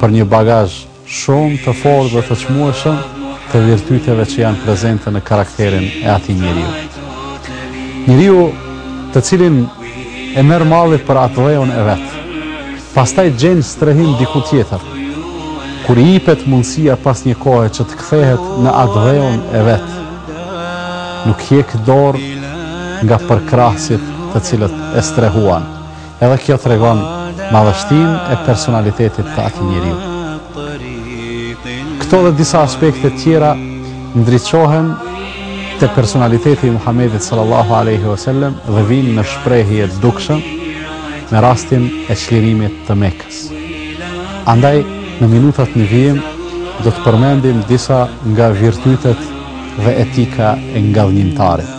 për një bagazh shumë të fortë dhe të çmueshëm të virtyteve që janë prezente në karakterin e atij njeriu. Njeriu të cilin e merr malli për atdheun e vet. Pastaj gjen strehim diku tjetër. Kur i ipet mundësia pas një kohe që të kthehet në atdheun e vet, nuk hjek dorë nga përkrahësit të cilët e strehuan. Edhe kjo tregon madhështinë e personalitetit të atij njeriu. Këto dhe disa aspekte tjera ndriçohen te personaliteti i Muhamedit sallallahu alaihi wasallam dhe vijnë në shprehje dukshëm me rastin e çlirimit të Mekës. Andaj në minutat në vijim do të përmendim disa nga virtytet dhe etika e ngadhënjimtarit.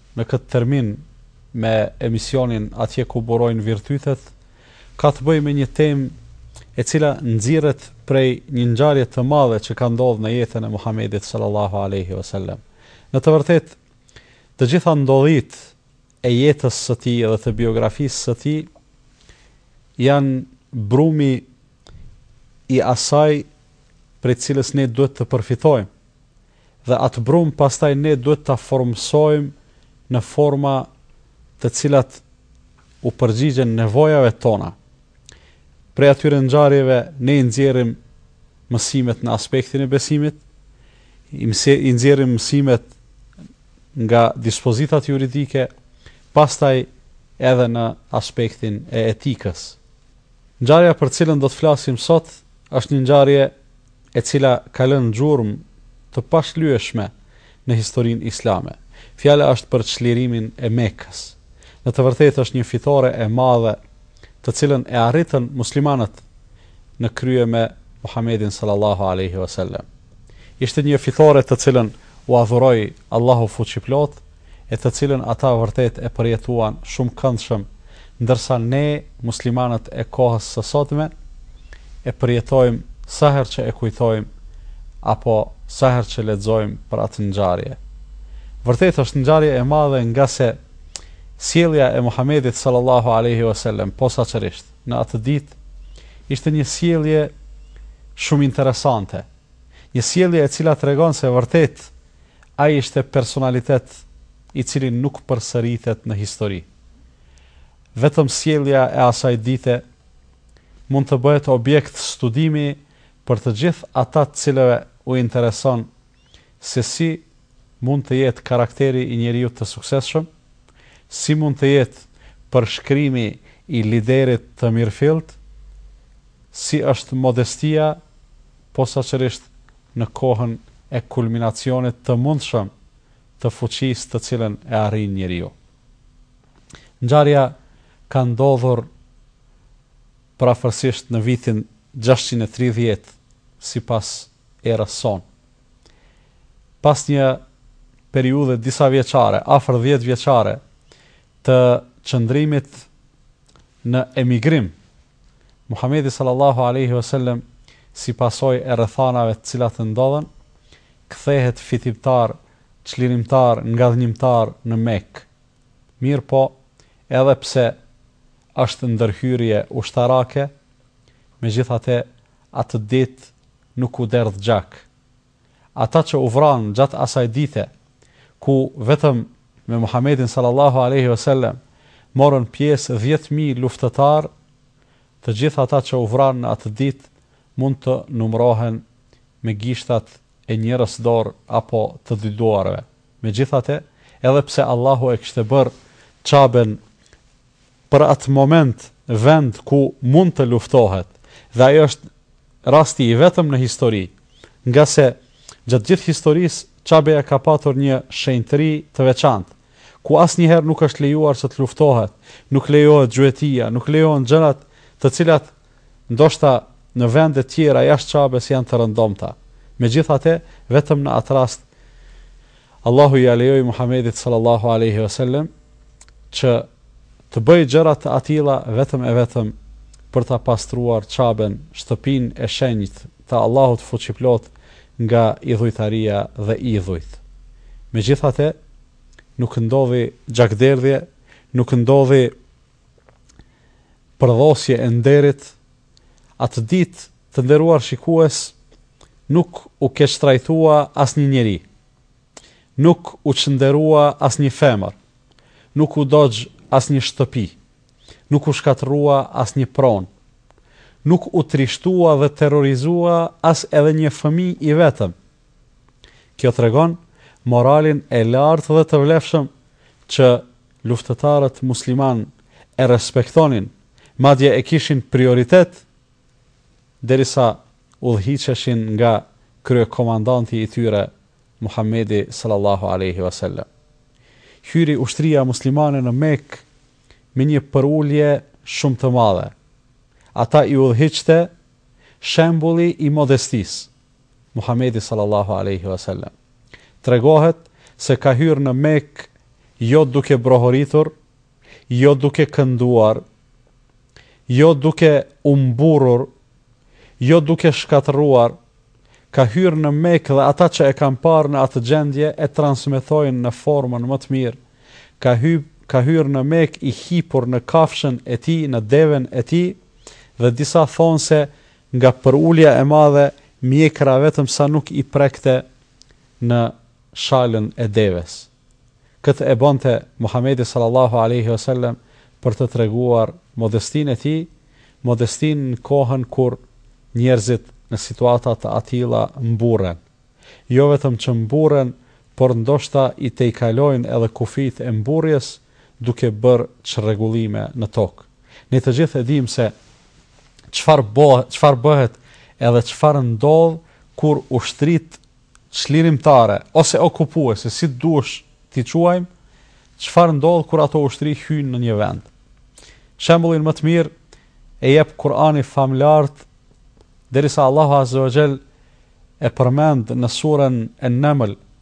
në këtë termin me emisionin Atje ku burojnë virtytet, ka të bëjë me një temë e cila nxirret prej një ngjarje të madhe që ka ndodhur në jetën e Muhamedit sallallahu alaihi wasallam. Në të vërtetë, të gjitha ndodhitë e jetës së tij dhe të biografisë së tij janë brumi i asaj prej cilës ne duhet të përfitojmë. Dhe atë brumë pastaj ne duhet ta formësojmë në forma të cilat u përgjigjen nevojave tona. Prej atyre ngjarjeve ne i nxjerrim mësimet në aspektin e besimit, i nxjerrim mësimet nga dispozitat juridike, pastaj edhe në aspektin e etikës. Ngjarja për cilën do të flasim sot është një ngjarje e cila ka lënë gjurmë të pashlyeshme në historinë islame. Fjala është për çlirimin e Mekës. Në të vërtetë është një fitore e madhe të cilën e arritën muslimanët në krye me Muhamedin sallallahu alejhi vesellem. Ishte një fitore të cilën ua dhuroi Allahu Fuqiplot e të cilën ata vërtet e përjetuan shumë këndshëm, ndërsa ne muslimanët e kohës së sotme e përjetojmë sa herë që e kujtojmë apo sa herë që lexojmë për atë ngjarje. Vërtet është ngjarje e madhe ngase sjellja e Muhamedit sallallahu alejhi ve sellem posaçërisht në atë ditë ishte një sjellje shumë interesante. Një sjellje e cila tregon se vërtet Ai ishte personalitet i cili nuk përsëritet në histori. Vetëm sjellja e asaj dite mund të bëhet objekt studimi për të gjithë ata të cilëve u intereson se si mund të jetë karakteri i njeriut të suksesshëm, si mund të jetë përshkrimi i liderit të mirëfilltë, si është modestia, posaçërisht në kohën e kulminacionit të mundshëm të fuqisë të cilën e arrin njeriu. Ngjarja ka ndodhur përafërsisht në vitin gjashtëqind e tridhjetë sipas erës sonë. Pas një periudhe disavjeçare, afër dhjetëvjeçare, të qëndrimit në emigrim, Muhamedi sallallahu alaihi wasallam si pasojë e rrethanave të cilat ndodhën, kthehet fitimtar, çlirimtar, ngadhnjimtar në Mekë. Mirëpo, edhe pse është ndërhyrje ushtarake, megjithatë atë ditë nuk u derdh gjak. ata që u vranë gjatë asaj dite ku vetëm me Muhamedin sallallahu alejhi ve sellem morën pjesë dhjetë mijë luftëtarë, të gjithë ata që u vranë në atë ditë mund të numërohen me gishtat e njërës dorë apo të dy duarve. Megjithate, edhe pse Allahu e kishte bërë Qaben për atë moment vend ku mund të luftohet dhe ai është rasti i vetëm në histori, ngase gjatë gjithë historisë Qabeja ka patur një shenjtëri të veçantë, ku asnjëherë nuk është lejuar që të luftohet, nuk lejohet gjuetia, nuk lejohen gjërat të cilat Ndoshta në vendet tjera jashtë Qabes janë të rëndomta. Megjithate, vetëm në atë rast Allahu ia lejoi Muhamedit sallallahu alaihi wasallam që të bëjë gjëra të atilla vetëm e vetëm për ta pastruar Qaben, shtëpinë e shenjtë të Allahut fuqiplot nga idhujtaria dhe idhujt. Megjithate, nuk ndodhi gjakderdhje, nuk ndodhi përdhosje e nderit, atë ditë, të nderuar shikues, nuk u keqtrajtua asnjë njeri, nuk u çnderua asnjë femër, nuk u dogj asnjë shtëpi, nuk u shkatërrua asnjë pronë, nuk u trishtua dhe terrorizua as edhe një fëmijë i vetëm. Kjo tregon moralin e lartë dhe të vlefshëm që Luftëtarët muslimanë e respektonin, madje e kishin prioritet derisa udhëhiqeshin nga kryekomandanti i tyre, Muhamedi sallallahu alejhi ve sellem. Hyri ushtria muslimane në Mekë me një përulje shumë të madhe. Ata i udhëhiqte shembulli i modestisë. Muhamedi sallallahu alejhi ve selem tregohet se ka hyrë në Mekë jo duke brohoritur, jo duke kënduar, jo duke u mburrur, jo duke shkatërruar, ka hyrë në Mekë dhe ata që e kanë parë në atë gjendje e transmetojnë në formën më të mirë. Ka hy ka hyrë në Mekë i hipur në kafshën e tij, në deven e tij dhe disa thonë se Nga përulja e madhe mjekra vetëm sa nuk i prekte në shalën e deves. Këtë e bonte Muhamedi sallallahu alejhi ve selem për të treguar modestinë e tij, modestinë në kohën kur njerëzit në situata të atilla mburren. Jo vetëm që mburren, por ndoshta i tejkalojnë edhe kufijtë e mburrjes duke bërë çrregullime në tokë. Ne të gjithë e dimë se çfarë bëhet, çfarë bëhet edhe çfarë ndodh kur ushtritë çlirimtare ose okupuese, si dush t'i quajmë, çfarë ndodh kur ato ushtri hyjnë në një vend. Shembullin më të mirë e jep Kur'ani famëlartë derisa Allahu Azze ve Xhel e përmend në surën En-Neml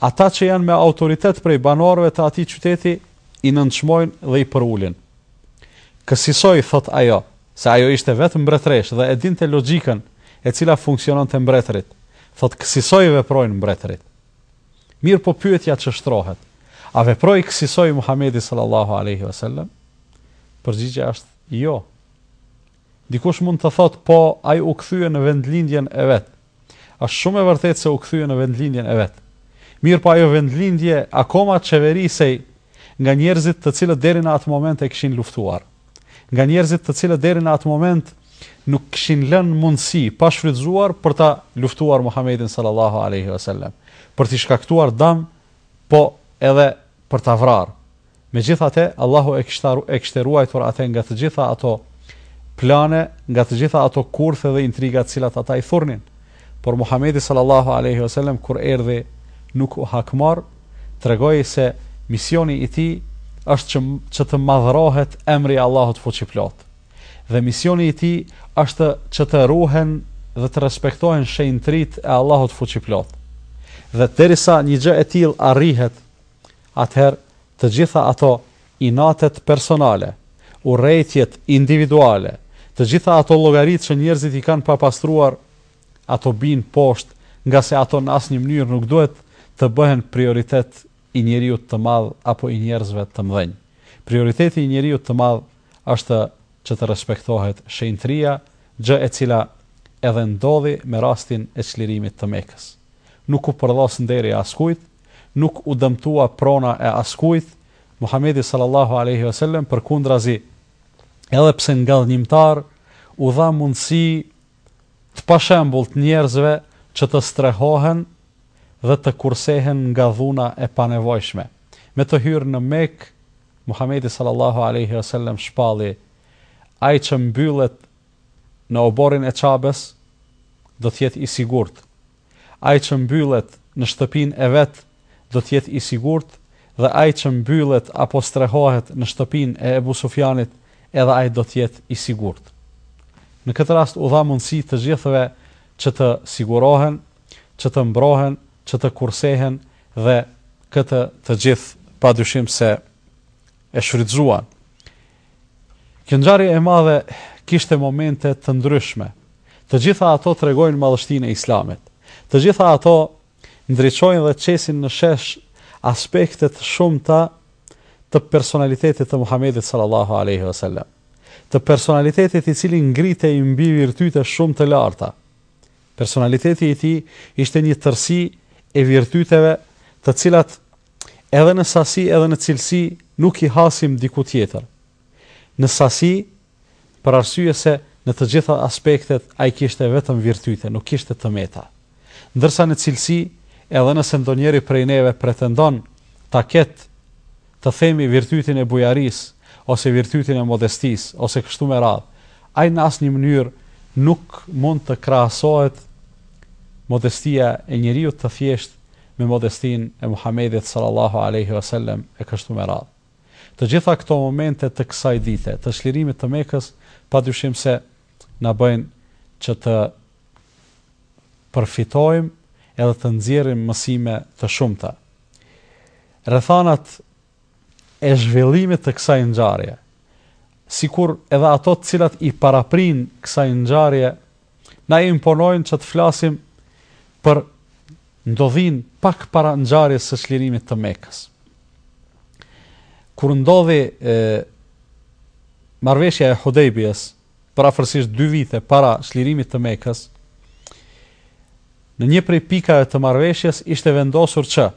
Ata që janë me autoritet prej banorëve të atij qyteti i nënçmojnë dhe i përulin. Kësisoj thotë ajo, se ajo ishte vetë mbretëreshë dhe e dinte logjikën e cila funksiononte mbretërit, thotë kësisoj veprojnë mbretërit. Mirëpo pyetja që shtrohet, a veproi kësisoj Muhamedi sallallahu alejhi ve sellem? Përgjigja është jo. Dikush mund të thotë po ai u kthye në vendlindjen e vet. Është shumë e vërtetë se u kthye në vendlindjen e vet. Mirëpo ajo vendlindje akoma qeverisej nga njerëzit të cilët deri në atë moment e kishin luftuar. Nga njerëzit të cilët deri në atë moment nuk kishin lënë mundësi pa shfrytëzuar për ta luftuar Muhamedin sallallahu alaihi wasallam, për t'i shkaktuar dam, po edhe për ta vrarë. Megjithatë, Allahu e kishte e kishte ruajtur atë nga të gjitha ato plane, nga të gjitha ato kurthe dhe intriga të cilat ata i thurnin. Por Muhamedi sallallahu alaihi wasallam kur erdhi nuk u hakmor, tregoi se misioni i tij është që, që të madhërohet emri i Allahut fuqiplotë. Dhe misioni i tij është që të ruhen dhe të respektohen shenjtëritë e Allahut fuqiplotë. Dhe derisa një gjë e tillë arrihet, atëherë të gjitha ato inatet personale, urrejtjet individuale, të gjitha ato llogaritë që njerëzit i kanë papastruar, ato bijnë poshtë, ngase ato në asnjë mënyrë nuk duhet të bëhen prioritet i njeriut të madh apo i njerëzve të mëdhenj. Prioriteti i njeriut të madh është që të respektohet shenjtëria, gjë e cila edhe ndodhi me rastin e çlirimit të Mekës. Nuk u përdhos nderi askujt, Nuk u dëmtua prona e askujt, Muhamedi sallallahu alejhi ve sellem, përkundrazi, edhe pse ngadhnjimtar, u dha mundësi të pashembullt njerëzve që të strehohen dhe të kursehen nga dhuna e panevojshme. Me të hyrë në Mekë, Muhamedi sallallahu alejhi ve sellem shpalli, Ai që mbyllet në oborrin e Qabes, do të jetë i sigurt. Ai që mbyllet në shtëpinë e vet do të jetë i sigurt dhe ai që mbyllet apo strehohet në shtëpinë e Ebu Sufjanit edhe ai do të jetë i sigurt. Në këtë rast u dha mundësi të gjithëve që të sigurohen, që të mbrohen, që të kursehen dhe këtë të gjithë padyshim se e shfrytëzuan. Kjo ngjarje e madhe kishte momente të ndryshme. Të gjitha ato tregojnë madhështinë e Islamit. Të gjitha ato ndriçojnë dhe qesin në shesh aspekte të shumta të personalitetit të Muhamedit sallallahu alejhi ve sellem. Të personalitetit i cili ngritej mbi virtyte shumë të larta. Personaliteti i tij ishte një tërësi e virtyteve të cilat Edhe në sasi edhe në cilësi nuk i hasim diku tjetër. Në sasi, për arsye se në të gjitha aspektet ai kishte vetëm virtyte, nuk kishte të meta. Ndërsa në cilësi, edhe nëse ndonjëri prej neve pretendon ta ketë, të themi, virtytin e bujarisë ose virtytin e modestisë ose kështu me radhë, ai në asnjë mënyrë nuk mund të krahasohet modestia e njeriut të thjeshtë me modestinë e Muhamedit sallallahu alejhi ve sellem e kështu me radhë. Të gjitha këto momente të kësaj dite, të çlirimit të Mekës, padyshim se na bëjnë që të përfitojmë edhe të nxjerrim mësime të shumta. Rrethanat e zhvillimit të kësaj ngjarje, sikur edhe ato të cilat i paraprijnë kësaj ngjarje, na imponojnë që të flasim për ndodhinë pak para ngjarjes së çlirimit të Mekës. Kur ndodhi marrëveshja e Hudejbijës, Për afërsisht dy vite para çlirimit të Mekës, në një prej pikave të marrëveshjes ishte vendosur që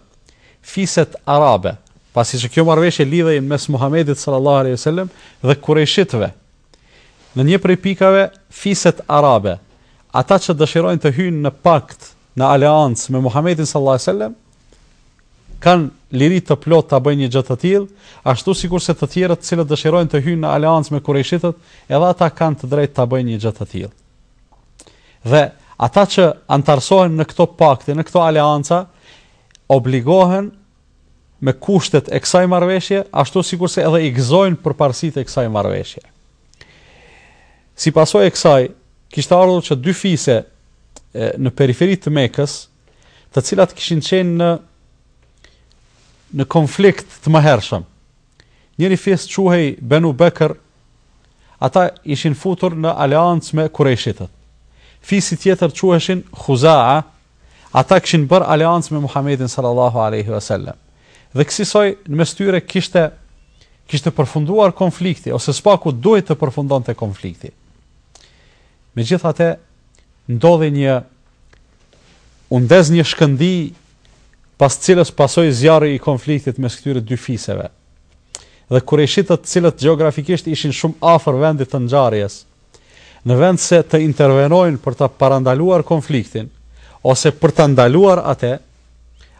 fiset arabe, pasi që kjo marrëveshje lidhej mes Muhamedit sallallahu alaihi wasallam dhe kurejshitëve, në një prej pikave fiset arabe, ata që dëshirojnë të hyjnë në pakt, në aleancë me Muhamedin sallallahu alaihi wasallam, kanë liri të plotë ta bëjnë një gjë të tillë, ashtu sikurse të tjerët të cilët dëshirojnë të hyjnë në aleancë me kurejshitët, edhe ata kanë të drejtë ta bëjnë një gjë të tillë. Dhe ata që anëtarësohen në këto pakte, në këto aleanca, obligohen me kushtet e kësaj marrëveshje, ashtu sikurse edhe i gëzojnë përparësitë e kësaj marrëveshje. Si pasojë e kësaj, kishte ardhur që dy fise në periferi të Mekës, të cilat kishin qenë në në konflikt të mëhershëm. Njëri fis quhej Benu Bekr, ata ishin futur në aleancë me kurejshitët. Fisi tjetër quheshin Khuzaa, ata kishin bërë aleancë me Muhammedin sallallahu aleyhi vësallem. Dhe kësisoj në mes tyre kishte, kishte përfunduar konflikti, ose së paku duhej të përfundonte konflikti. Megjithatë, ndodhi një u ndez një shkëndi pas të cilës pasoi zjarri i konfliktit mes këtyre dy fiseve. Dhe kurejshitët, të cilët gjeografikisht ishin shumë afër vendit të ngjarjes, në vend se të intervenojnë për ta parandaluar konfliktin ose për ta ndaluar atë,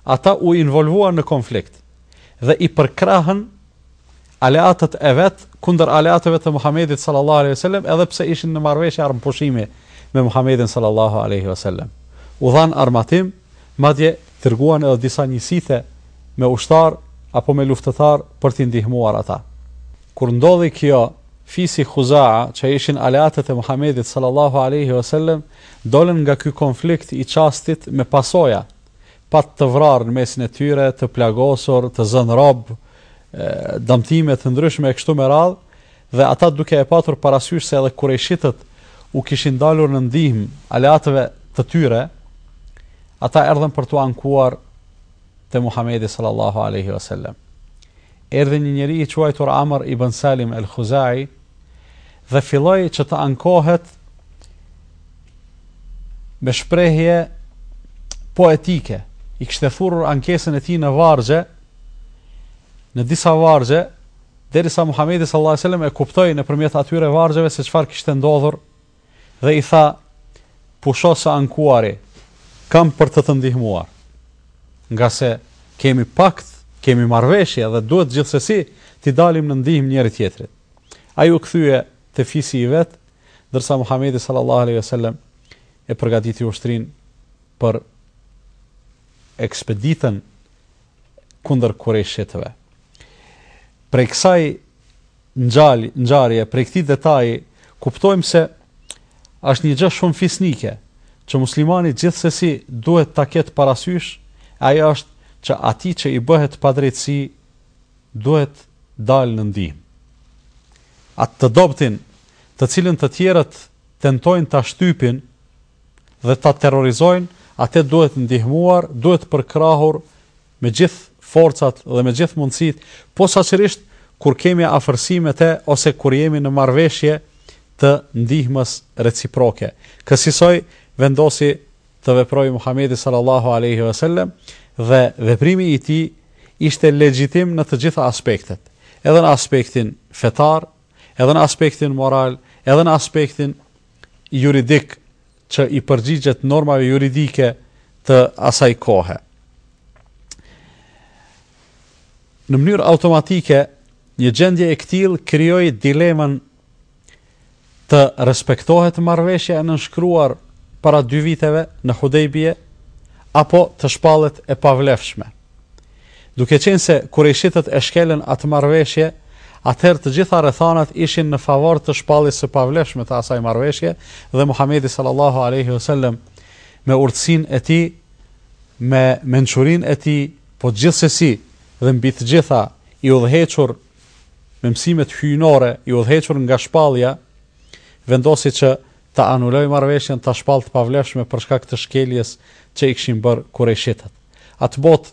ata u involvuan në konflikt dhe i përkrahën aleatët e vet kundër aleatëve të Muhamedit sallallahu alejhi ve sellem edhe pse ishin në marrëveshje armëpushimi me Muhamedin sallallahu alejhi ve sellem. U dhanë armatim, madje dërguan edhe disa njësite me ushtarë apo me luftëtarë për t'i ndihmuar ata. Kur ndodhi kjo, fisi Khuzaa, që ishin aleatët e Muhamedit sallallahu alejhi ve sellem, dolën nga ky konflikt i çastit me pasoja, pat të vrarë në mesin e tyre, të plagosur, të zënë rob, dëmtime të ndryshme e kështu me radhë, dhe ata duke e patur parasysh se edhe kurejshitët u kishin dalur në ndihmë aleatëve të tyre, ata erdhën për t'u ankuar te Muhamedi sallallahu aleyhi vësallem. Erdhi një njeri i quajtur Amr ibën Salim el Khuzai, dhe filloi që të ankohet me shprehje poetike. E kishte thurur ankesën e tij në vargje, në disa vargje, derisa Muhamedi sallallahu alajhi wasallam e kuptoi nëpërmjet atyre vargjeve se çfarë kishte ndodhur dhe i tha, Pusho së ankuari, kam për të të ndihmuar. Ngase kemi pakt, kemi marrëveshje dhe duhet gjithsesi t'i dalim në ndihmë njëri-tjetrit. Ai u kthye te fisi i vet, ndërsa Muhamedi sallallahu aleyhi sallem e përgatiti ushtrinë për ekspeditën kundër kurejshitëve. Prej kësaj ngjarje, ngjarje prej këtij detaji kuptojmë se është një gjë shumë fisnike që muslimani gjithsesi duhet ta ketë parasysh, ajo është që atij që i bëhet padrejtësi duhet dalë në ndihmë. Atë të dobëtin, të cilën të tjerët tentojnë ta shtypin dhe ta terrorizojnë, atë duhet ndihmuar, duhet përkrahur me gjithë forcat dhe me gjithë mundësitë, posaçërisht kur kemi afërsi me të ose kur jemi në marrëveshje të ndihmës reciproke. Kësisoj vendosi të veprojë Muhamedi sallallahu alaihi wasallam dhe veprimi i tij ishte legjitim në të gjitha aspektet, edhe në aspektin fetar, edhe në aspektin moral, edhe në aspektin juridik, që i përgjigjet normave juridike të asaj kohe. Në mënyrë automatike, një gjendje e këtillë krijoi dilemën të respektohet marrëveshja e nënshkruar para dy viteve në Hudejbije, apo të shpallet e pavlefshme. Duke qenë se kurejshitët e shkelën atë marrëveshje, atëherë të gjitha rrethanat ishin në favor të shpalljes së pavlefshme të asaj marrëveshje dhe Muhamedi sallallahu alejhi ve sellem me urtësinë e tij, me mençurinë e tij, po gjithsesi dhe mbi të gjitha i udhëhequr me mësimet hyjnore, i udhëhequr nga shpallja, vendosi që ta anulojë marrëveshjen, ta shpallë të pavlefshme për shkak të shkeljes që i kishin bërë kurejshitët. Atëbotë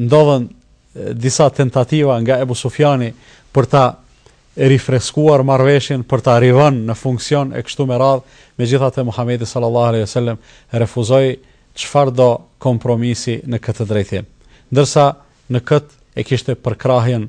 ndodhën disa tentativa nga Ebu Sufjani për ta rifreskuar marrëveshjen, për ta rivënë në funksion e kështu me radhë, megjithatë Muhamedi sallallahu aleyhi sallem refuzoi çfarëdo kompromisi në këtë drejtim. Ndërsa në këtë e kishte përkrahjen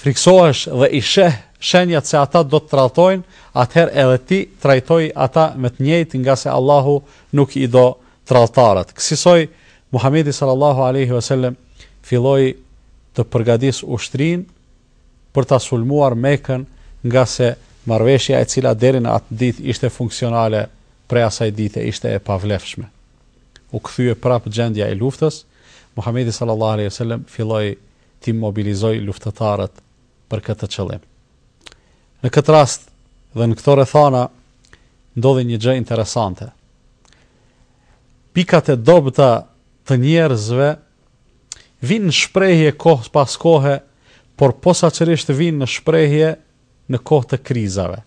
Frikësohesh dhe i sheh shenjat se ata do të tradhtojnë, atëherë edhe ti trajtoji ata me të njëjtën ngase Allahu nuk i do tradhtarët. Kësisoj, Muhamedi sallallahu alejhi ve sellem filloi të përgatisë ushtrinë për ta sulmuar Mekën ngase marrëveshja e cila deri në atë ditë ishte funksionale prej asaj dite ishte e pavlefshme. U kthye prapë gjendja e luftës, Muhamedi sallallahu alejhi ve sellem filloi t'i mobilizojë luftëtarët për këtë qëllim. Në këtë rast dhe në këto rrethana ndodhi një gjë interesante. Pikat e dobëta të njerëzve vijnë në shprehje kohë pas kohe, por posaçërisht vijnë në shprehje në kohë të krizave.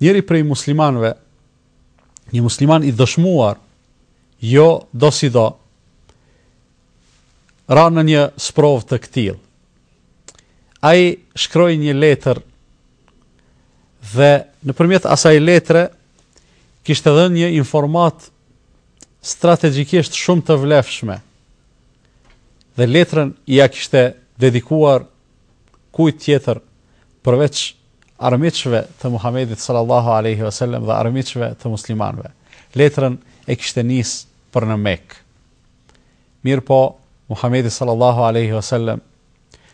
Njëri prej muslimanëve, një musliman i dëshmuar, jo dosido, ra në një sprovë të këtillë. Ai shkroi një letër dhe nëpërmjet asaj letre kishte dhënë një informatë strategjikisht shumë të vlefshme. Dhe letrën ia kishte dedikuar kujt tjetër përveç armiqve të Muhamedit sallallahu alaihi wasallam dhe armiqve të muslimanëve. Letrën e kishte nisë për në Mekë. Mirëpo, Muhamedi sallallahu alejhi ve sellem,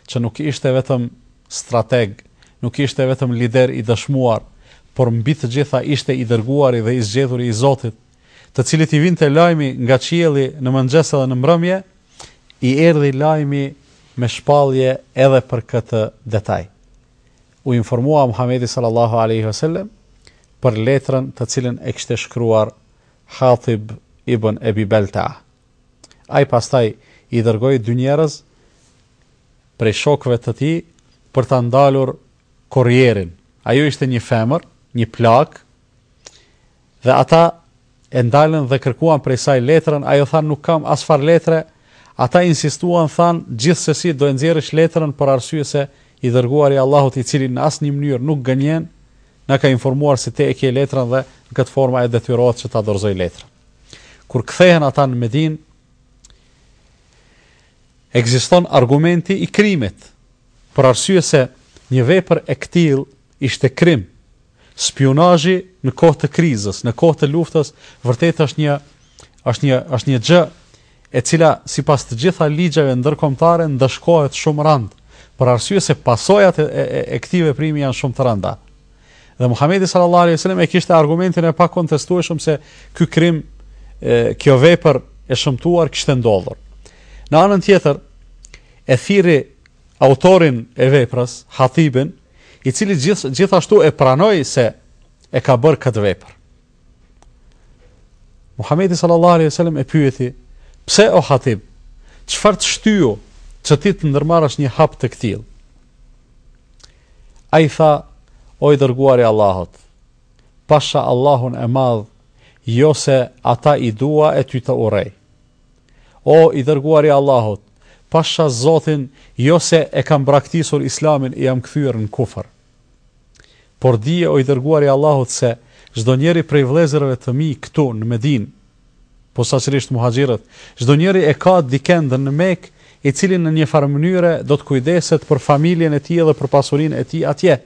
që nuk ishte vetëm strateg, nuk ishte vetëm lider i dëshmuar, por mbi të gjitha ishte i dërguari dhe i zgjedhuri i Zotit, të cilit i vinte lajmi nga qielli në mëngjes edhe në mbrëmje, i erdhi lajmi me shpallje edhe për këtë detaj. U informua Muhamedi sallallahu alejhi ve sellem për letrën të cilën e kishte shkruar Hatib ibn Ebi Beltaa. Ai pastaj i dërgoi dy njerëz prej shokëve të tij për ta ndalur korrierin. Ajo ishte një femër, një plakë, dhe ata e ndalën dhe kërkuan prej saj letrën, ajo tha nuk kam asfarë letre, Ata insistuan thanë gjithsesi do e nxjerrësh letrën për arsye se i dërguari i Allahut i cili në asnjë mënyrë nuk gënjen na ka informuar se ti e ke letrën dhe në këtë formë ajo detyrohet që ta dorëzojë letrën. Kur kthehen ata në Medinë ekziston argumenti i krimit për arsye se një vepër e këtillë Ishte krim. Spiunazhi në kohë të krizës, në kohë të luftës, vërtet është një është një është një gjë e cila sipas të gjitha ligjeve ndërkombëtare ndëshkohet shumë rand, për arsye se pasojat e, e, e këtij veprimi janë shumë të randa. Dhe Muhamedi sallallahu alaihi wasallam e kishte argumentin e pakontestueshëm se ky krim, e, kjo vepër e shëmtuar kishte ndodhur. Në anën tjetër, e thirri autorin e veprës, Hatibin, i cili gjithashtu e pranoi se e ka bërë këtë vepër. Muhamedi sallallahu alaihi wasallam e pyeti, "Pse o Hatib, çfarë të shtyu që ti të ndërmarrësh një hap të këtillë?" Ai tha, "O i dërguari i Allahut, pasha Allahun e madh, jo se ata i dua e ty të urrej." O i dërguari i Allahut, pasha Zotin jo se e kam braktisur Islamin e jam kthyer në kufër. Por dije o i dërguari i Allahut se çdonjëri prej vëllezërve të mi këtu në Medinë, posaçërisht muhaxhirët, çdonjëri e ka dikend në Mekë i cili në një farë mënyre do të kujdeset për familjen e tij dhe për pasurinë e tij atje.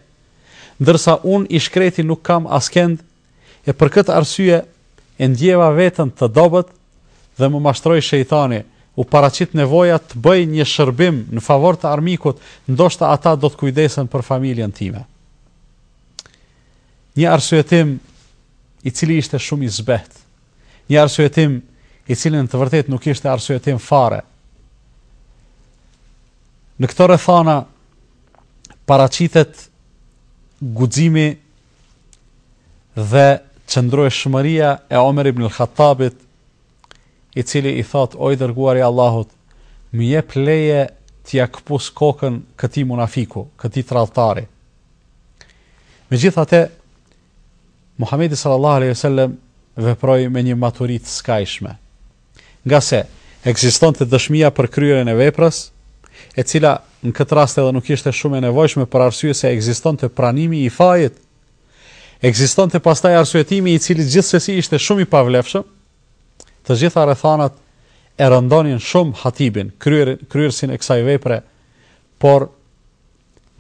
Ndërsa unë i shkreti nuk kam askend E për këtë arsye e ndjeva veten të dobët dhe më mashtroi shejtani, u paraqit nevoja të bëj një shërbim në favor të armikut, ndoshta ata do të kujdesen për familjen time. Një arsyetim i cili ishte shumë i zbeht. Një arsyetim i cili në të vërtetë nuk ishte arsyetim fare. Në këto rrethana paraqitet guximi Dhe qëndrueshmëria e Omer ibn al-Khattabit, i cili i thotë, o i dërguari i Allahut, më jep leje t'ia këpus kokën këtij munafiku, këtij tradhtari. Megjithatë, Muhamedi sallallahu alaihi wasallam veproi me një maturi të skajshme. Ngase ekzistonte dëshmia për kryerjen e veprës, e cila në këtë rast edhe nuk ishte shumë e nevojshme për arsye se ekzistonte pranimi i fajit, ekzistonte pastaj arsyetimi i cili gjithsesi ishte shumë i pavlefshëm, të gjitha rrethanat e rëndonin shumë Hatibin, kryer, kryerësin e kësaj vepre, por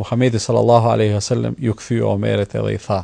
Muhamedi sallallahu alaihi wasallam iu kthye Omerit edhe i tha: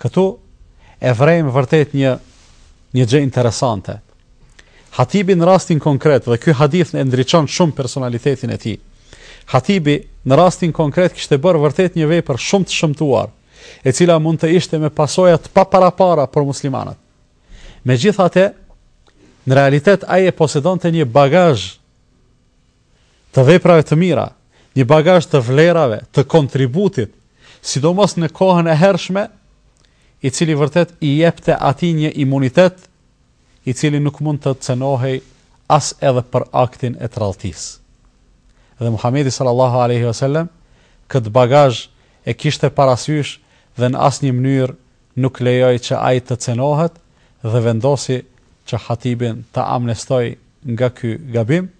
Këtu e vërejmë vërtet një, një gjë interesante. Hatibi në rastin konkret, dhe ky hadith e ndriçon shumë personalitetin e tij, Hatibi në rastin konkret kishte bërë vërtet një vepër shumë të shëmtuar, e cila mund të ishte me pasoja të paparapara për muslimanët. Megjithatë, në realitet ai e posedonte një bagazh të veprave të mira, një bagazh të vlerave, të kontributit, sidomos në kohën e hershme, i cili vërtet i jepte atij një imunitet, i cili nuk mund të cenohej as edhe për aktin e tradhtisë. Dhe Muhamedi sallallahu alaihi wasallam këtë bagazh e kishte parasysh dhe në asnjë mënyrë nuk lejoi që ai të cenohet dhe vendosi që Hatibin ta amnestojë nga ky gabim,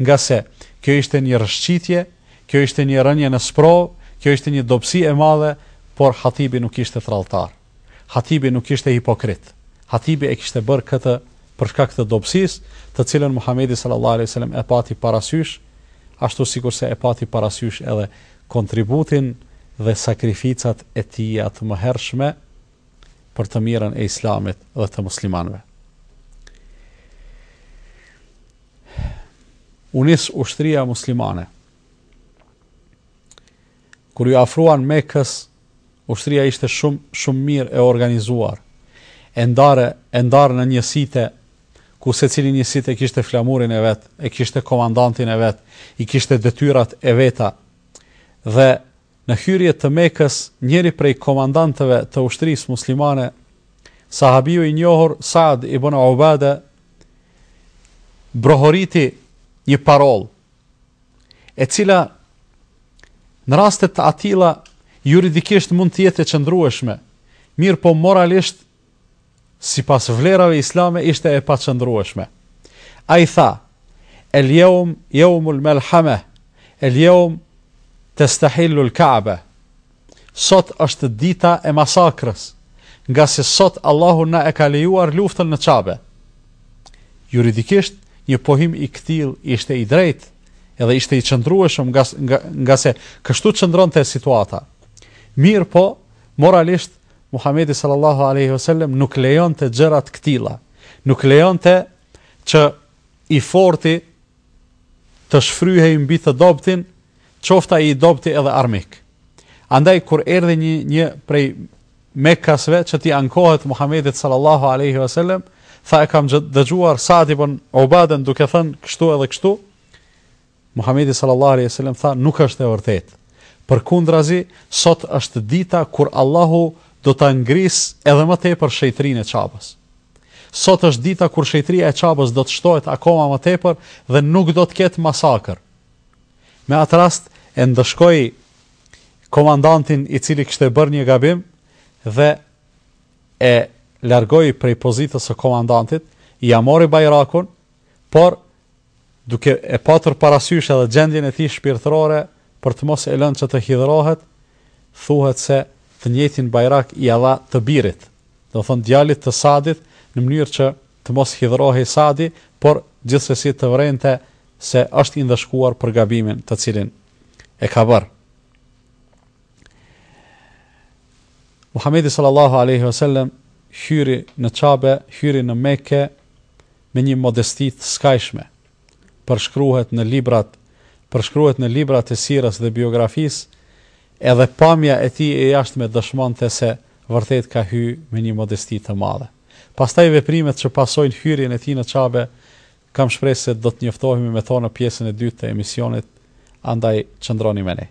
Ngase, kjo ishte një rrëshqitje, kjo ishte një rënie në sprovë, kjo ishte një dobësi e madhe, por Hatibi nuk ishte tradhëtar. Hatibi nuk ishte hipokrit. Hatibi e kishte bërë këtë për shkak të dobësisë, të cilën Muhamedi sallallahu alejhi ve sellem e pati parasysh, ashtu sikurse e pati parasysh edhe kontributin dhe sakrificat e tij të mëhershme për të mirën e Islamit dhe të muslimanëve. u nis ushtria muslimane. Kur iu afruan Mekës, ushtria ishte shumë shumë mirë e organizuar. E ndarë, e ndarë në njësite ku secili njësit e kishte flamurin e vet, e kishte komandantin e vet, i kishte detyrat e veta dhe Në hyrje të Mekës, njëri prej komandantëve të ushtrisë muslimane, sahabiu i njohur Sa'd ibn Ubada, brohoriti një parullë, e cila në raste të atilla juridikisht mund të jetë e qëndrueshme, mirëpo moralisht sipas vlerave islame ishte e paqëndrueshme. Ai tha, El jeum jeumul melhame, el jeum testahillul ka'be. Sot është dita e masakrës, ngase sot Allahu na e ka lejuar luftën në Qabe. Juridikisht, një pohim i këtillë ishte i drejtë, edhe ishte i qëndrueshëm nga, nga, ngase kështu qëndronte situata. Mirëpo, moralisht, Muhamedi sallallahu alejhi ve sellem nuk lejonte gjëra të këtilla. Nuk lejonte që i forti të shfryhej mbi të dobtin, qoftë ai i dobti edhe armik. Andaj kur erdhi një një prej Mekasve që t'i ankohet Muhamedit sallallahu alaihi wasallam, tha e kam dëgjuar Sa'd ibn Ubaden duke thënë kështu edhe kështu. Muhamedi sallallahu alejhi ve selem tha nuk është e vërtetë. Përkundrazi, sot është dita kur Allahu do ta ngrisë edhe më tepër shejtrinë e Qabes. Sot është dita kur shejtria e Qabes do të shtohet akoma më tepër dhe nuk do të ketë masakër. Me atë rast e ndëshkoi komandantin i cili kishte bërë një gabim dhe e largoi prej pozitës së komandantit, ia mori bajrakun, por duke e patur parasysh edhe gjendjen e tij shpirtërore për të mos e lënë që të hidhërohet, thuhet se të njëjtin bajrak ia dha të birit, domethënë djalit të Sadit, në mënyrë që të mos hidhërohej Sadi, por gjithsesi të vrente se është i ndëshkuar për gabimin të cilin e ka bërë. Muhamedi sallallahu alaihi wasallam hyri në Qabe, hyri në Mekë me një modesti të skajshme, përshkruhet në librat përshkruhet në librat e sirës dhe biografisë, edhe pamja e tij e jashtme dëshmonte se vërtet ka hy me një modesti të madhe. Pastaj veprimet që pasojnë hyrjen e tij në Qabe, kam shpresë se do të njoftohemi me to në pjesën e dytë të emisionit, andaj qëndroni me ne.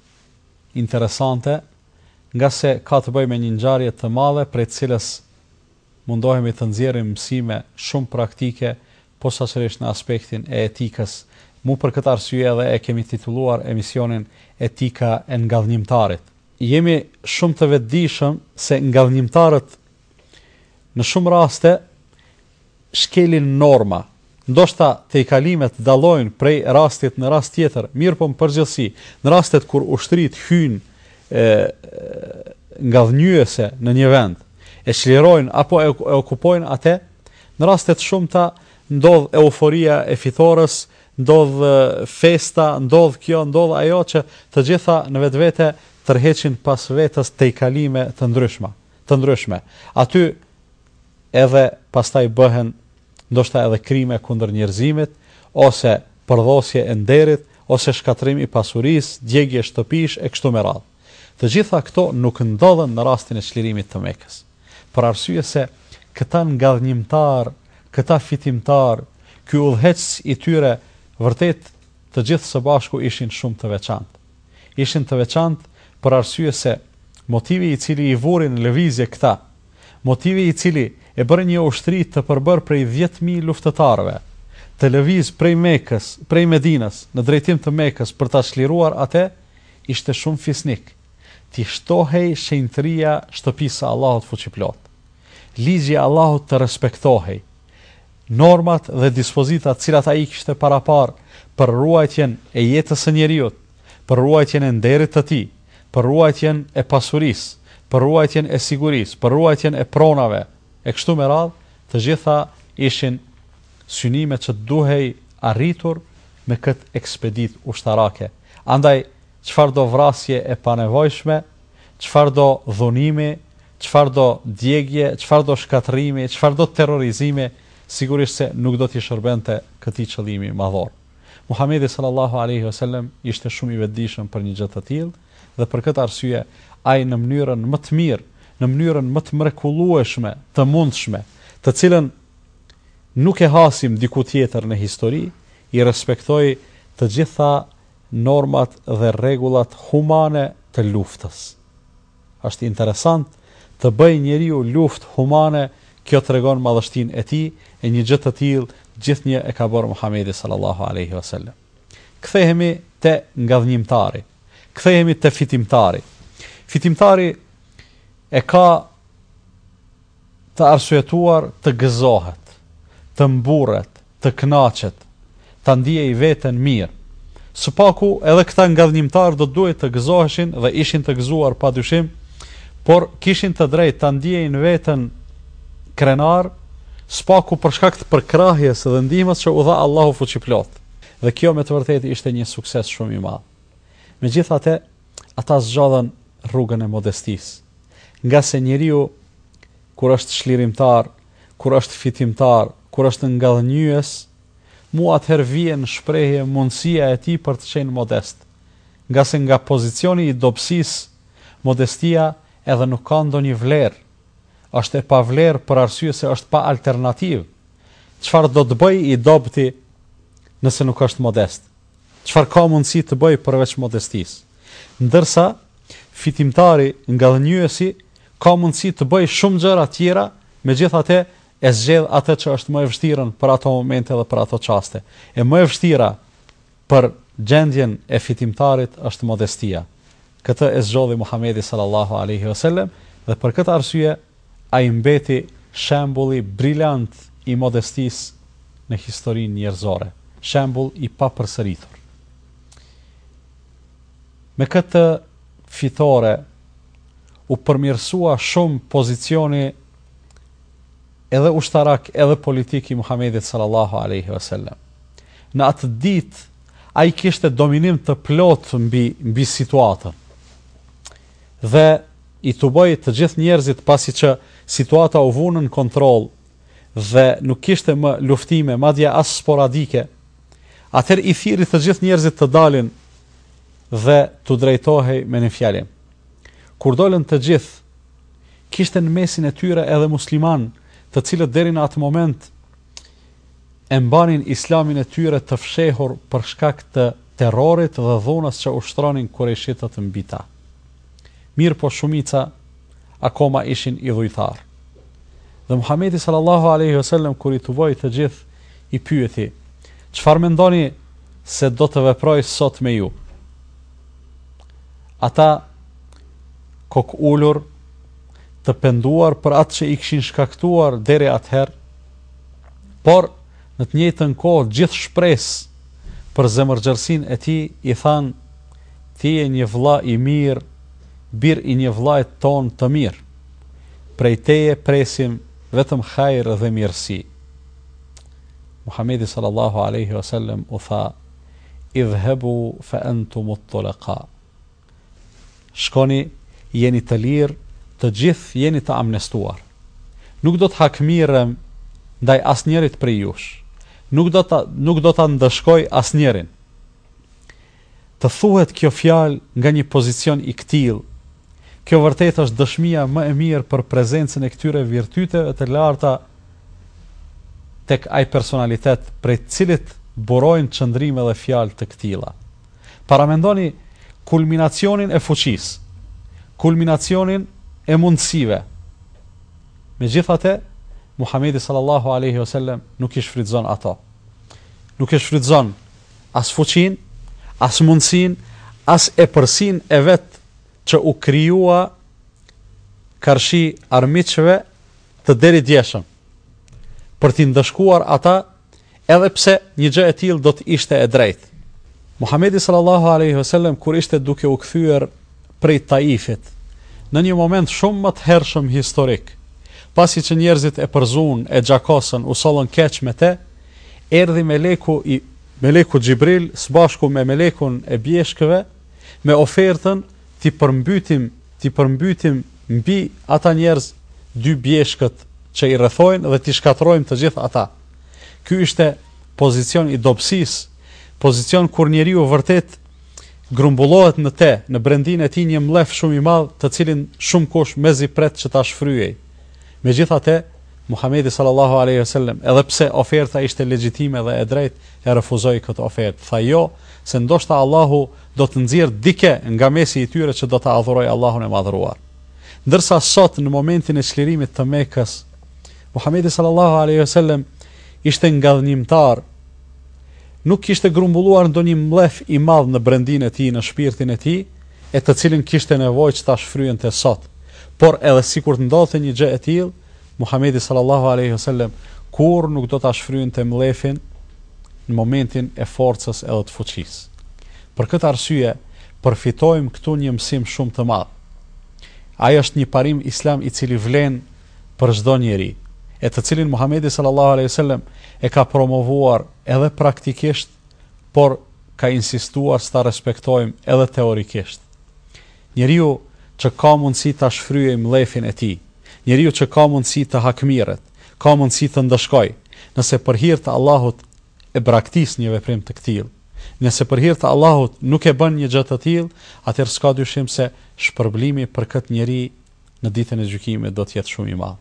Interesante, ngase ka të bëjë me një ngjarje të madhe prej të cilës mundohemi të nxjerrim mësime shumë praktike, posaçërisht në aspektin e etikës. Mu për këtë arsye edhe e kemi titulluar emisionin Etika e ngadhnjimtarit. Jemi shumë të vetëdijshëm se ngadhnjimtarët në shumë raste shkelin norma. Ndoshta tejkalimet dallojnë prej rastit në rast tjetër, mirëpo në përgjithësi, në rastet kur ushtritë hyjnë ngadhnjyese në një vend, e çlirojnë apo e okupojnë atë, në raste të shumta ndodh euforia e fitores, ndodh festa, ndodh kjo, ndodh ajo që të gjitha në vetvete tërheqin pas vetes tejkalime të ndryshma, të ndryshme. Aty edhe pastaj bëhen ndoshta edhe krime kundër njerëzimit, ose përdhosje e nderit, ose shkatërrim i pasurisë, djegie shtëpish e kështu me radhë. Të gjitha këto nuk ndodhën në rastin e çlirimit të Mekës. Për arsye se këta ngadhnjimtarë, këta fitimtarë, ky udhëheqës i tyre vërtet të gjithë së bashku ishin shumë të veçantë. Ishin të veçantë për arsye se motivi i cili i vuri në lëvizje këta, motivi i cili e bëri një ushtri të përbërë prej dhjetë mijë luftëtarëve, të lëvizë prej Mekës, prej Medinës, në drejtim të Mekës për ta çliruar atë, ishte shumë fisnik, t'i shtohej shenjtëria shtëpisë së Allahut Fuqiplotë, ligji i Allahut të respektohej, normat dhe dispozitat cilat ai i kishte paraparë për ruajtjen e jetës së njeriut, për ruajtjen e nderit të tij. për ruajtjen e pasurisë, për ruajtjen e sigurisë, për ruajtjen e pronave, e kështu me radhë, të gjitha ishin synimet që duhej arritur me këtë ekspeditë ushtarake. Andaj, çfarëdo vrasje e panevojshme, çfarëdo dhunimi, çfarëdo djegie, çfarëdo shkatërrimi, çfarëdo terrorizimi, sigurisht se nuk do t'i shërbente këtij qëllimi madhor. Muhamedi sallallahu alejhi ve selem ishte shumë i vetëdijshëm për një gjë të tillë dhe për këtë arsye ai në mënyrën më të mirë, në mënyrën më të mrekullueshme të mundshme, të cilën nuk e hasim diku tjetër në histori, i respektoi të gjitha normat dhe rregullat humane të luftës. Është interesant të bëjë njeriu luftë humane kjo tregon madhështinë e tij e një gjë të tillë gjithnjë e ka bërë Muhamedi sallallahu alejhi ve selem. Kthehemi te ngadhnjimtari. Kthehemi te fitimtari. Fitimtari e ka Të arsyetuar të gëzohet, të mburret, të kënaqet, ta ndiejë veten mirë. Së paku edhe këta ngadhnjimtarë do të duhej të gëzoheshin dhe ishin të gëzuar padyshim, por kishin të drejtë ta ndiejnë veten krenarë, së paku për shkak të përkrahjes dhe ndihmës që u dha Allahu fuqiplotë. Dhe kjo me të vërtetë ishte një sukses shumë i madh. Megjithatë, Ata zgjodhën rrugën e modestisë. Ngase njeriu kur është çlirimtar, kur është fitimtar, kur është ngadhnjyes, mu atëherë vjen në shprehje mundësia e tij për të qenë modest. Ngase nga pozicioni i dobësisë, modestia edhe nuk ka ndonjë vlerë. Është e pavlerë për arsye se është pa alternativë. Çfarë do të bëjë i dobëti nëse nuk është modest? Çfarë ka mundësi të bëjë përveç modestisë? Ndërsa, fitimtari ngadhënjyesi ka mundësi të bëjë shumë gjëra tjera, megjithatë e zgjedh atë që është më e vështirën për ato momente dhe për ato çaste. E më e vështira për gjendjen e fitimtarit është modestia. Këtë e zgjodhi Muhamedi sallallahu alejhi ve selem dhe për këtë arsye ai mbeti shembulli brilant i modestisë në historinë njerëzore, shembull i papërsëritur. Me këtë fitore u përmirësua shumë pozicioni edhe ushtarak edhe politik i Muhamedit sallallahu alejhi ve selem. Në atë ditë ai kishte dominim të plotë mbi mbi situatën. Dhe i tuboi të gjithë njerëzit pasi që situata u vu nën kontroll dhe nuk kishte më luftime, madje as sporadike. Atëherë i thirri të gjithë njerëzit të dalin dhe t'u drejtohej me një fjalim. Kur dolën të gjithë, Kishte në mesin e tyre edhe muslimanë, të cilët deri në atë moment e mbanin islamin e tyre të fshehur për shkak të terrorit dhe dhunës që ushtronin kurejshitët mbi ta. Mirëpo shumica akoma ishin idhujtarë. Dhe Muhamedi sallallahu alaihi wasallam kur i tuboi të gjithë, i pyeti: "Çfarë mendoni se do të veproj sot me ju?" Ata, kokëulur, të penduar për atë që i kishin shkaktuar deri atëherë, por në të njëjtën kohë gjithë shpresë për zemërgjerësinë e tij i thanë ti je një vëlla i mirë, bir i një vëllai tonë të mirë. Prej teje presim vetëm hajr dhe mirësi. Muhamedi sallallahu alaihi wasallam u tha: Idhhabu fa antum at-tulaqa. Shkoni, jeni të lirë, të gjithë jeni të amnestuar. Nuk do të hakmirrem ndaj asnjërit prej jush. Nuk do ta nuk do ta ndëshkoj asnjërin. Të thuhet kjo fjalë nga një pozicion i këtillë, kjo vërtet është dëshmia më e mirë për prezencën e këtyre virtyteve të larta tek ai personalitet prej të cilit burojnë qëndrime dhe fjalë të këtilla. Paramendoni kulminacionin e fuqisë, kulminacionin e mundësive. Megjithate, Muhamedi sallallahu alejhi ve sellem nuk i shfrytëzon ato. Nuk e shfrytëzon as fuqinë, as mundësinë, as epërsinë e vet që u krijua karshi armiqve të deridjeshëm për t'i ndëshkuar ata edhe pse një gjë e tillë do të ishte e drejtë. Muhamedi sallallahu alaihi wasallam kur ishte duke u kthyer prej Taifit, në një moment shumë më të hershëm historik, pasi që njerëzit e përzuan e gjakosen, u sollën keq me të, erdhi meleku i meleku Xhibril së bashku me melekun e bjeshkëve me ofertën t'i përmbytim, t'i përmbytim mbi ata njerëz dy bjeshkët që i rrethojnë dhe t'i shkatërrojmë të gjithë ata. Ky ishte pozicion i dobësisë, pozicion kur njeriu vërtet grumbullohet në te, në brendinë e tij një mllef shumë i madh, të cilin shumëkush mezi pret që ta shfryjë. Megjithatë, Muhamedi sallallahu alaihi wasallam, edhe pse oferta ishte legjitime dhe e drejtë, e refuzoi këtë ofertë. Tha jo, se ndoshta Allahu do të nxjerrë dike nga mesi i tyre që do ta adhurojë Allahun e Madhëruar. Ndërsa sot në momentin e çlirimit të Mekës, Muhamedi sallallahu alaihi wasallam ishte ngadhënjimtar. Nuk kishte grumbulluar ndonjë mllef i madh në brendinë e tij, në shpirtin e tij, e të cilin kishte nevojë që ta shfryente sot. Por edhe sikur të ndodhte një gjë e tillë, Muhamedi sallallahu alaihi wasallam kurrë nuk do ta shfrynte mllefin në momentin e forcës edhe të fuqisë. Për këtë arsye, përfitojmë këtu një mësim shumë të madh. Ai është një parim islam i cili vlen për çdo njeri, e të cilin Muhamedi sallallahu alaihi wasallam e ka promovuar edhe praktikisht, por ka insistuar se ta respektojmë edhe teorikisht. Njeriu që ka mundësi ta shfryejë mllefin e tij, njeriu që ka mundësi të hakmirret, ka mundësi të ndëshkojë, nëse për hir të Allahut e braktis një veprim të këtillë, nëse për hir të Allahut nuk e bën një gjë të tillë, atëherë s'ka dyshim se shpërblimi për këtë njeri në Ditën e Gjykimit do të jetë shumë i madh.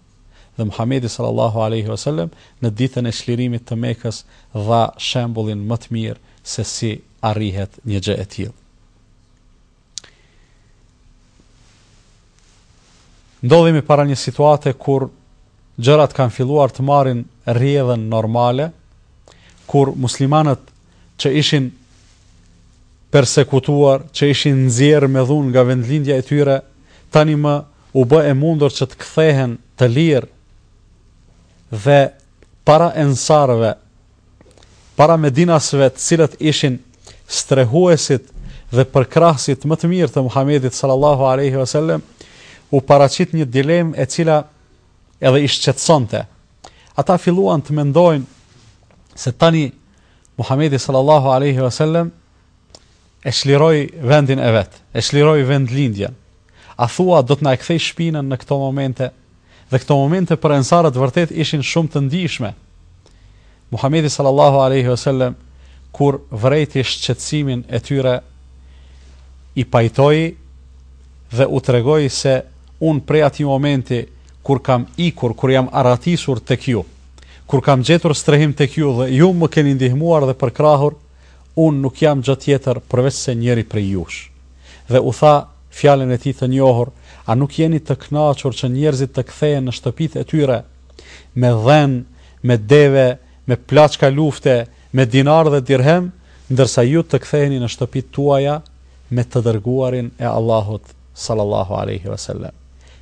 Dhe Muhamedi sallallahu alejhi ve sellem në ditën e çlirimit të Mekës dha shembullin më të mirë se si arrihet një gjë e tillë. Ndodhemi para një situate kur gjërat kanë filluar të marrin rrjedhën normale, kur muslimanët që ishin persekutuar, që ishin nxjerrë me dhunë nga vendlindja e tyre, tanimë u bë e mundur që të kthehen të lirë dhe para ensarëve Para medinasve të cilët ishin strehuesit dhe përkrahësit më të mirë të Muhamedit sallallahu alejhi ve sellem, u paraqit një dilemë e cila edhe i shqetësonte. Ata filluan të mendojnë se tani Muhamedi sallallahu alejhi ve sellem E çliroi vendin e vet, e çliroi vendlindjen. A thua do të na e kthejë shpinën në këto momente? Dhe këto momente për ensarët vërtet ishin shumë të ndjeshme. Muhamedi sallallahu alaihi wasallam kur vërejti shqetësimin e tyre i pajtoi dhe u tregoi se unë prej atij momenti kur kam ikur, kur jam arratisur tek ju, kur kam gjetur strehim tek ju dhe ju më keni ndihmuar dhe përkrahur, Unë nuk jam gjë tjetër përveçse njëri prej jush. Dhe u tha, fjalën e tij të njohur, A nuk jeni të kënaqur që njerëzit të kthehen në shtëpitë e tyre, me dhen, me deve, me plaçka lufte, me dinarë dhe dirhem, ndërsa ju të ktheheni në shtëpitë tuaja, me të Dërguarin e Allahut, sallallahu alejhi ve sellem?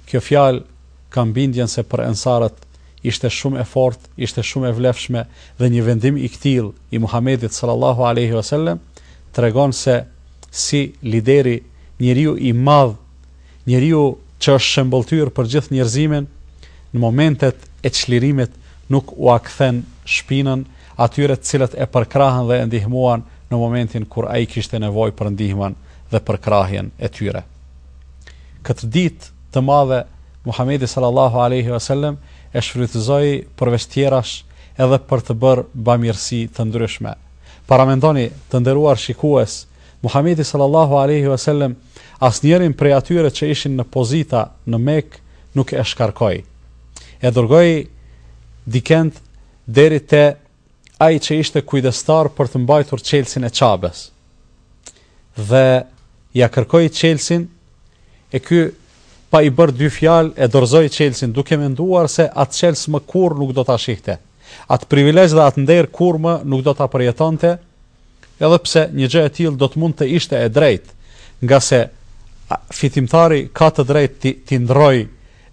Kjo fjalë, kam bindjen se për ensarët, Ishte shumë e fortë, ishte shumë e vlefshme dhe një vendim i këtillë i Muhamedit sallallahu alejhi ve sellem tregon se si lideri, njeriu i madh, njeriu që është shëmbëlltyrë për gjithë njerëzimin, në momentet e çlirimit nuk ua kthen shpinën atyre të cilët e përkrahën dhe e ndihmuan në momentin kur ai kishte nevojë për ndihmën dhe përkrahjen e tyre. Këtë ditë të madhe Muhamedi sallallahu alejhi ve sellem e shfrytëzoi përveç tjerash edhe për të bërë bamirësi të ndryshme. Paramendoni, të nderuar shikues, Muhamedi sallallahu alejhi ve sellem asnjërin prej atyre që ishin në pozita në Mekë nuk e shkarkoi. E dërgoi dikend deri te ai që ishte kujdestar për të mbajtur çelësin e Qabes. Dhe ia kërkoi çelësin e ky pa i bërë dy fjalë e dorëzoi çelësin duke menduar se atë çelës më kurrë nuk do ta shihte. Atë privilegj dhe atë nder kurrë më nuk do ta përjetonte. Edhe pse një gjë e tillë do të mund të ishte e drejtë, ngase fitimtari ka të drejtë t'i t'i ndrojë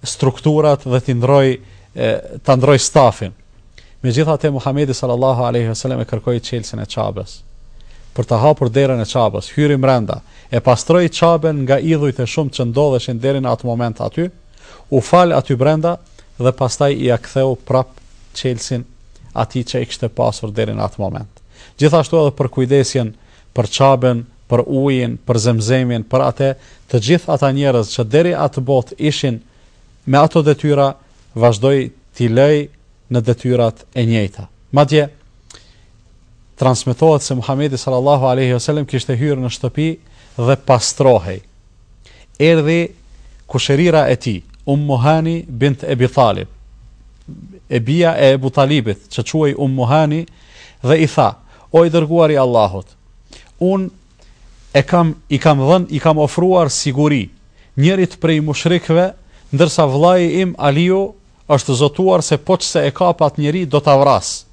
strukturat dhe t'i ndrojë ta ndrojë stafin. Megjithatë Muhamedi sallallahu alaihi wasallam e kërkoi çelësin e Qabes. Për të hapur derën e Qabes, hyri brenda, e pastroi Qaben nga idhujt e shumtë që ndodheshin deri në atë moment aty, u fal aty brenda dhe pastaj ia ktheu prap çelësin atij që e kishte pasur deri në atë moment. Gjithashtu edhe për kujdesjen për Qaben, për ujin, për Zemzemin, për ate, të gjithë ata njerëz që deri atë botë ishin me ato detyra, vazhdoi t'i lëjë në detyrat e njëjta. Madje transmetohet se Muhamedi sallallahu alaihi wasallam kishte hyrë në shtëpi dhe pastrohej. Erdhi kushërira e tij, Ummu Hani bint Ebi Talib, e bija e Ebu Talibit, që quhej Ummu Hani, dhe i tha: O i dërguari i Allahut, unë e kam i kam dhënë, i kam ofruar siguri njërit prej mushrikëve, ndërsa vëllai im Aliu Është zotuar se po qe se e kap atë njeri do ta vrasë.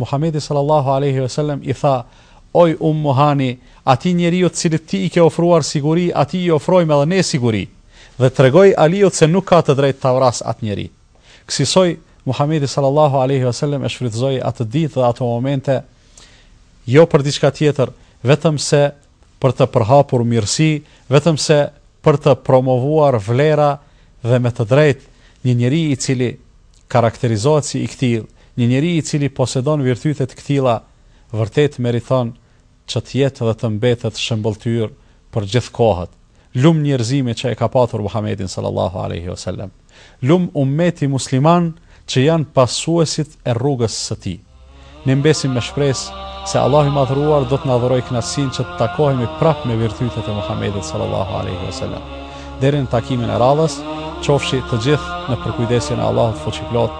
Muhamedi sallallahu alejhi ve sellem i tha, Oj Ummu Hani, atij njeriu të cilit ti i ke ofruar siguri, atij i ofrojmë edhe ne siguri. Dhe i tregoi Aliut se nuk ka të drejtë ta vrasë atë njeri. Kësisoj, Muhamedi sallallahu alejhi ve sellem e shfrytëzoi atë ditë dhe ato momente jo për diçka tjetër, vetëm se për të përhapur mirësi, vetëm se për të promovuar vlera dhe me të drejtë, një njeri i cili karakterizohet si i këtillë, një njeri i cili posedon virtyte të këtilla, vërtet meriton që të jetë dhe të mbetet shëmbëlltyrë për gjithë kohët. Lum njerëzimi që e ka patur Muhamedin sallallahu alejhi ve sellem. Lum ummeti musliman që janë pasuesit e rrugës së tij. Ne mbesim me shpresë se Allahu i Madhëruar do të na dhurojë kënaqësinë që të takohemi prapë me virtytet e Muhamedit sallallahu alejhi ve sellem. Deri në takimin e radhës, qofshi të gjithë në përkujdesjen e Allahut fuqiplotë.